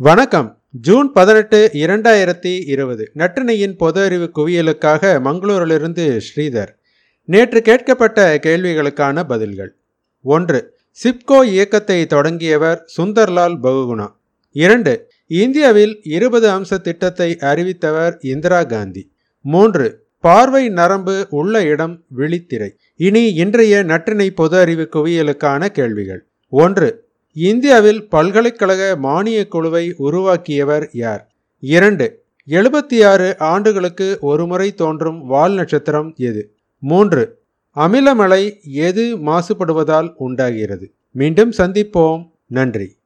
வணக்கம். ஜூன் பதினெட்டு இரண்டாயிரத்தி இருபது. நற்றினையின் பொது அறிவு குவியலுக்காக மங்களூரிலிருந்து ஸ்ரீதர். நேற்று கேட்கப்பட்ட கேள்விகளுக்கான பதில்கள். ஒன்று சிப்கோ இயக்கத்தை தொடங்கியவர் சுந்தர்லால் பகுகுணா. இரண்டு இந்தியாவில் இருபது அம்ச திட்டத்தை அறிவித்தவர் இந்திரா காந்தி. மூன்று பார்வை நரம்பு உள்ள இடம் விழித்திரை. இனி இன்றைய நற்றினை பொது அறிவு குவியலுக்கான கேள்விகள். ஒன்று இந்தியாவில் பல்கலைக்கழக மானியக் குழுவை உருவாக்கியவர் யார்? இரண்டு. எழுபத்தி ஆறு ஆண்டுகளுக்கு ஒருமுறை தோன்றும் வால் நட்சத்திரம் எது? மூன்று. அமிலமலை எது மாசுபடுவதால் உண்டாகிறது? மீண்டும் சந்திப்போம். நன்றி.